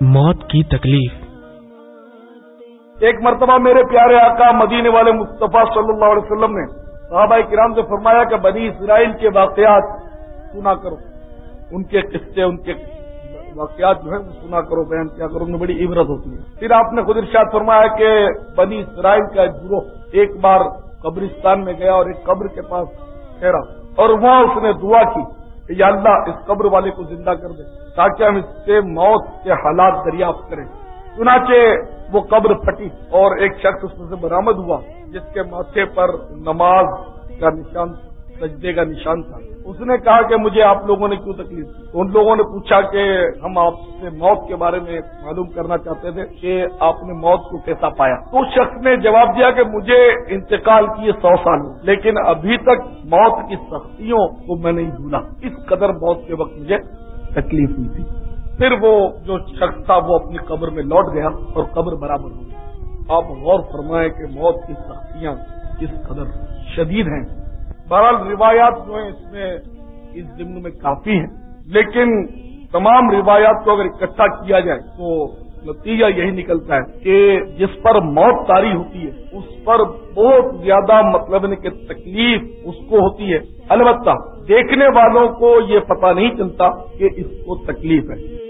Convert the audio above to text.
موت کی تکلیف۔ ایک مرتبہ میرے پیارے آقا مدینے والے مصطفیٰ صلی اللہ علیہ وسلم نے صحابہ کرام سے فرمایا کہ بنی اسرائیل کے واقعات سنا کرو۔ ان کے قصے، ان کے واقعات جو ہے وہ سنا کرو، بیان کیا کرو، ان میں بڑی عبرت ہوتی ہے۔ پھر آپ نے خود ارشاد فرمایا کہ بنی اسرائیل کا گروہ ایک بار قبرستان میں گیا اور ایک قبر کے پاس ٹھہرا اور وہاں اس نے دعا کی۔ کہ یا اللہ اس قبر والے کو زندہ کر دے تاکہ ہم اس سے موت کے حالات دریافت کریں۔ چنانچہ وہ قبر پھٹی اور ایک شخص اس میں سے برامد ہوا جس کے ماتھے پر نماز کا نشان سجدے کا نشان تھا۔ اس نے کہا کہ مجھے آپ لوگوں نے کیوں تکلیف دی؟ ان لوگوں نے پوچھا کہ ہم آپ سے موت کے بارے میں معلوم کرنا چاہتے تھے کہ آپ نے موت کو کیسا پایا۔ تو اس شخص نے جواب دیا کہ مجھے انتقال کیے سو سال لیکن ابھی تک موت کی سختیوں کو میں نہیں بھولا۔ اس قدر موت کے وقت مجھے تکلیف ہوئی تھی۔ پھر وہ جو شخص تھا، وہ اپنی قبر میں لوٹ گیا اور قبر برابر ہو گئی۔ آپ غور فرمائیں کہ موت کی سختیاں کس قدر شدید ہیں۔ برال روایات جو ہیں اس میں اس ضمن میں کافی ہیں۔ لیکن تمام روایات کو اگر اکٹھا کیا جائے تو نتیجہ یہی نکلتا ہے کہ جس پر موت تاری ہوتی ہے، اس پر بہت زیادہ مطلب کہ تکلیف اس کو ہوتی ہے۔ البتہ دیکھنے والوں کو یہ پتہ نہیں چلتا کہ اس کو تکلیف ہے۔